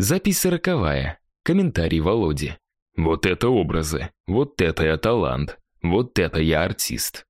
Запись сороковая. Комментарий Володи. Вот это образы, вот это я талант, вот это я артист.